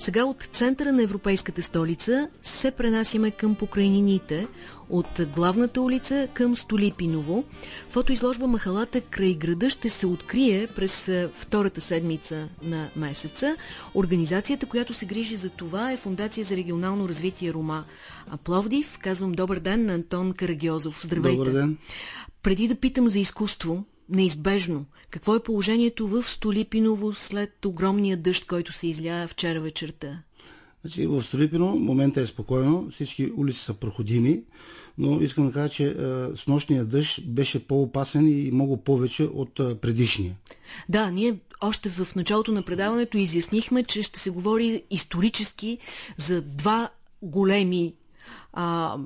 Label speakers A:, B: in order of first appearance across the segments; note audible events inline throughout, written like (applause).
A: Сега от центъра на европейската столица се пренасяме към покрайнините, от главната улица към Столипиново. Фотоизложба Махалата край града ще се открие през втората седмица на месеца. Организацията, която се грижи за това е Фундация за регионално развитие Рома Пловдив. Казвам добър ден на Антон Карагиозов. Здравейте.
B: Добър ден.
A: Преди да питам за изкуство, неизбежно. Какво е положението в Столипиново след огромния дъжд, който се изля вчера вечерта?
B: Значи, в Столипино момента е спокойно, всички улици са проходими, но искам да кажа, че а, с нощния дъжд беше по-опасен и много повече от а, предишния.
A: Да, ние още в началото на предаването изяснихме, че ще се говори исторически за два големи а,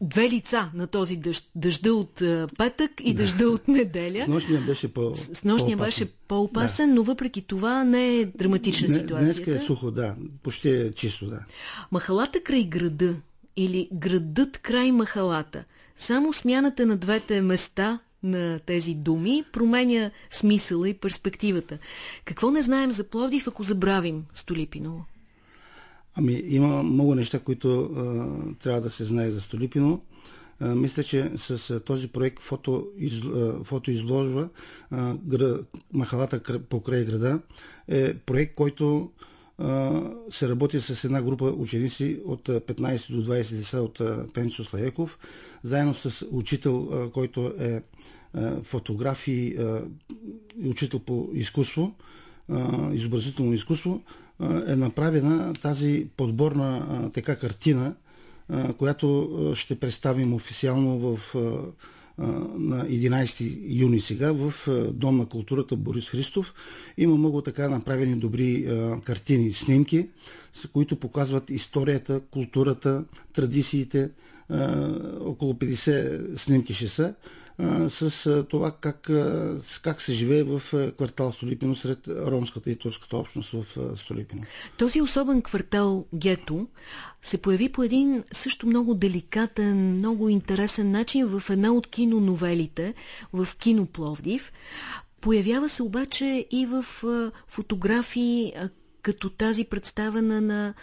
A: две лица на този дъжд. Дъжда от а, петък и дъжда от неделя.
B: С нощния беше по
A: С, с нощния
B: по
A: беше по-опасен, да. но въпреки това не е драматична
B: не,
A: ситуация.
B: Днеска е сухо, да. Почти е чисто, да.
A: Махалата край града или градът край махалата. Само смяната на двете места на тези думи променя смисъла и перспективата. Какво не знаем за Пловдив, ако забравим Столипиново?
B: Ами, има много неща, които а, трябва да се знае за Столипино. А, мисля, че с а, този проект фото, из, а, фотоизложба а, град, Махалата покрай града е проект, който а, се работи с една група ученици от 15 до 20 деца от а, Пенчо Слаеков, заедно с учител, а, който е а, фотограф и а, учител по изкуство, а, изобразително изкуство е направена тази подборна така картина, която ще представим официално в, на 11 юни сега в Дом на културата Борис Христов. Има много така направени добри картини, снимки, които показват историята, културата, традициите. Около 50 снимки ще са с това как, как се живее в квартал Столипино сред ромската и турската общност в Столипино.
A: Този особен квартал Гето се появи по един също много деликатен, много интересен начин в една от киноновелите в кино Пловдив. Появява се обаче и в фотографии, като тази представена на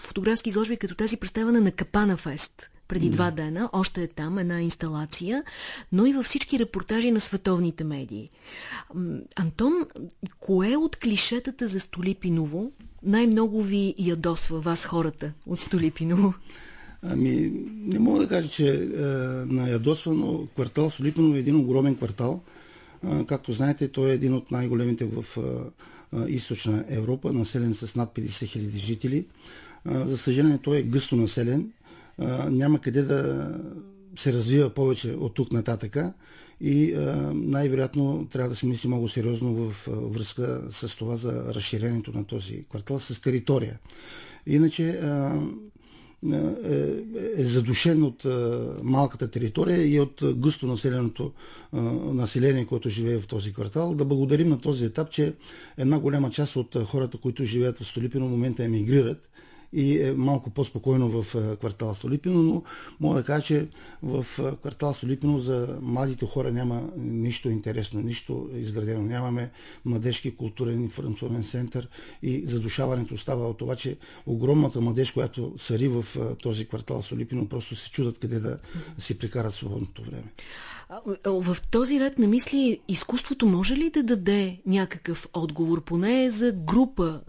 A: фотографски изложби, като тази представена на Капана Фест преди два дена, още е там една инсталация, но и във всички репортажи на световните медии. Антон, кое от клишетата за Столипиново най-много ви ядосва вас хората от Столипиново?
B: Ами, не мога да кажа, че е, на ядосва, но квартал Столипиново е един огромен квартал. Е, както знаете, той е един от най-големите в е, е, източна Европа, населен с над 50 000 жители. Е, за съжаление, той е гъсто населен няма къде да се развива повече от тук нататъка и най-вероятно трябва да се мисли много сериозно в връзка с това за разширението на този квартал с територия. Иначе е, е задушен от малката територия и от густо населеното население, което живее в този квартал. Да благодарим на този етап, че една голяма част от хората, които живеят в Столипино, в момента емигрират и е малко по-спокойно в е, квартал Столипино, но мога да кажа, че в е, квартал Столипино за младите хора няма нищо интересно, нищо изградено. Нямаме младежки културен информационен център и задушаването става от това, че огромната младеж, която сари в е, този квартал Столипино, просто се чудат къде да си прекарат свободното време.
A: В този ред на мисли, изкуството може ли да даде някакъв отговор, поне за група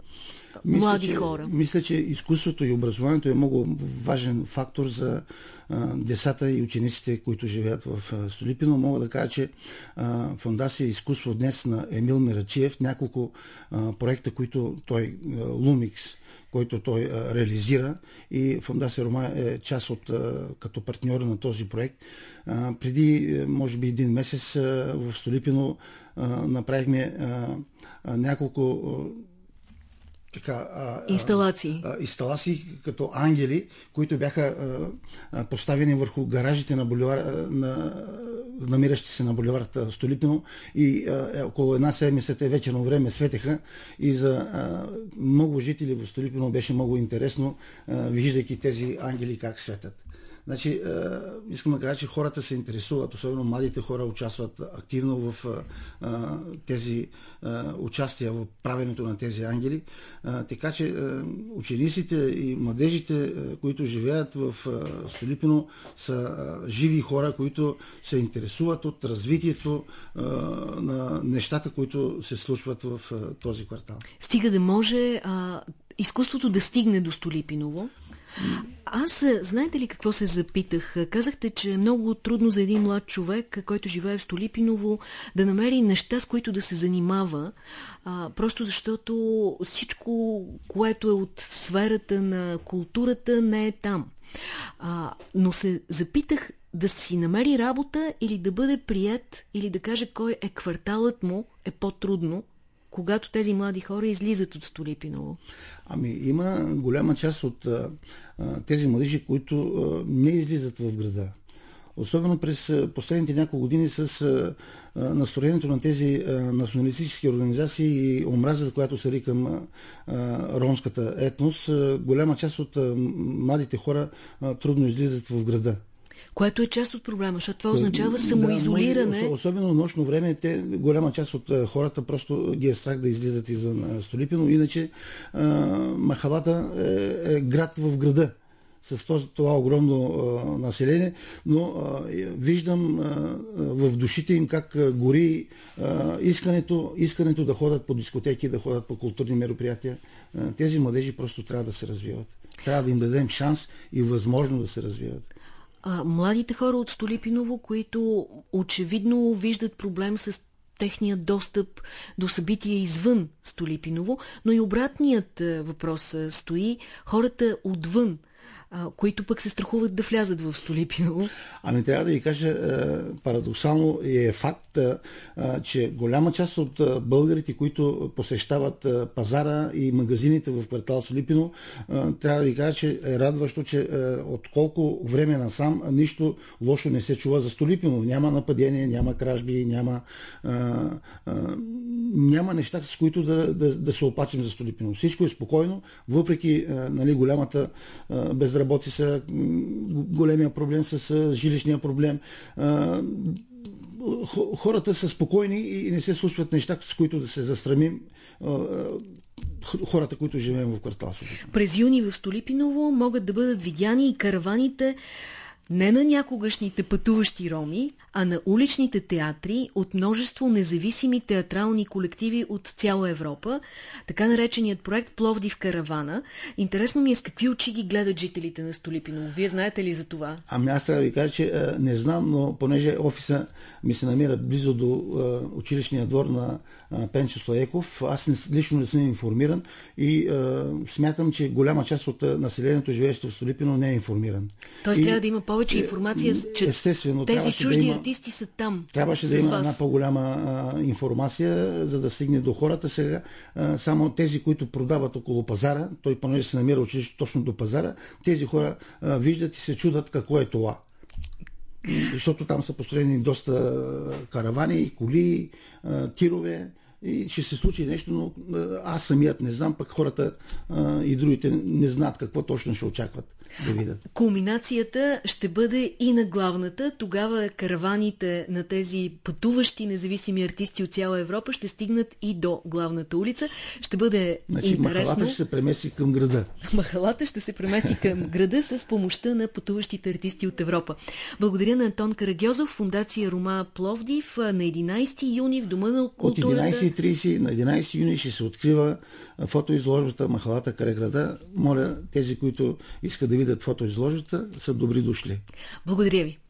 A: мисля, млади
B: че,
A: хора.
B: Мисля, че изкуството и образованието е много важен фактор за а, децата и учениците, които живеят в а, Столипино. Мога да кажа, че а, Фундация Изкуство днес на Емил Мирачиев, няколко а, проекта, които той, а, Лумикс, който той а, реализира и Фундация Рома е част от а, като партньор на този проект. А, преди, може би, един месец а, в Столипино а, направихме а, а, няколко а,
A: така, а, инсталации.
B: А, инсталации като ангели, които бяха а, поставени върху гаражите на боливар, на, намиращи се на боливард Столипино и а, е, около една седмица те вечерно време светеха и за а, много жители в Столипино беше много интересно, а, виждайки тези ангели как светят. Значи, е, искам да кажа, че хората се интересуват, особено младите хора участват активно в е, тези е, участия в правенето на тези ангели. Така че учениците и младежите, които живеят в Столипино, са живи хора, които се интересуват от развитието на нещата, които се случват в този квартал.
A: Стига да може а, изкуството да стигне до Столипиново. Аз, знаете ли какво се запитах? Казахте, че е много трудно за един млад човек, който живее в Столипиново, да намери неща, с които да се занимава, а, просто защото всичко, което е от сферата на културата, не е там. А, но се запитах да си намери работа или да бъде прият, или да каже кой е кварталът му, е по-трудно, когато тези млади хора излизат от Столипиново?
B: Ами има голяма част от а, тези младежи, които а, не излизат в града. Особено през последните няколко години с а, настроението на тези а, националистически организации и омразата, която се към а, ромската етнос, голяма част от младите хора трудно излизат в града.
A: Което е част от проблема, защото това означава самоизолиране.
B: Да, особено нощно време, те, голяма част от хората просто ги е страх да излизат извън Столипино. Иначе а, Махалата е, е град в града с това, това огромно а, население, но а, виждам а, в душите им как а, гори а, искането, искането да ходят по дискотеки, да ходят по културни мероприятия. А, тези младежи просто трябва да се развиват. Трябва да им дадем шанс и възможно да се развиват
A: а, младите хора от Столипиново, които очевидно виждат проблем с техния достъп до събития извън Столипиново, но и обратният въпрос стои. Хората отвън – които пък се страхуват да влязат в Столипиново?
B: Ами трябва да ви кажа, е, парадоксално е факт, е, че голяма част от е, българите, които посещават пазара и магазините в квартал Столипино, трябва да ви кажа, че е радващо, че от колко време насам нищо лошо не се чува за Столипино. Няма нападение, няма кражби, няма, няма неща, с които да, да, да се опачим за Столипино. Всичко е спокойно, въпреки нали, голямата безработица са големия проблем с жилищния проблем. Хората са спокойни и не се случват неща, с които да се застрамим хората, които живеем в квартал
A: През юни в Столипиново могат да бъдат видяни и караваните не на някогашните пътуващи роми, а на уличните театри от множество независими театрални колективи от цяла Европа, така нареченият проект Пловдив каравана. Интересно ми е с какви очи ги гледат жителите на Столипиново. Вие знаете ли за това?
B: Ами аз трябва да ви кажа, че а, не знам, но понеже офиса ми се намира близо до а, училищния двор на а, Пенчо Слаеков, аз не, лично не съм информиран и а, смятам, че голяма част от населението, живеещо в Столипино, не е информиран.
A: Тоест и, трябва да има повече информация, че Естествено, тези чужди да има, артисти са там.
B: Трябваше да има вас. една по-голяма а, информация, за да стигне до хората. Сега а, само тези, които продават около пазара, той понеже се намира училище точно до пазара, тези хора а, виждат и се чудат какво е това защото там са построени доста каравани, коли, тирове и ще се случи нещо, но аз самият не знам, пък хората и другите не знаят какво точно ще очакват да видят.
A: Кулминацията ще бъде и на главната. Тогава караваните на тези пътуващи независими артисти от цяла Европа ще стигнат и до главната улица. Ще бъде значи, интересно.
B: Махалата ще се премести към града. (laughs)
A: Махалата ще се премести към града с помощта на пътуващите артисти от Европа. Благодаря на Антон Карагьозов, фундация Рома Пловдив на 11 юни в Дома на културата.
B: От 11.30 на 11 юни ще се открива фотоизложбата Махалата край града. Моля тези, които искат да видят фотоизложбата, са добри дошли.
A: Благодаря ви.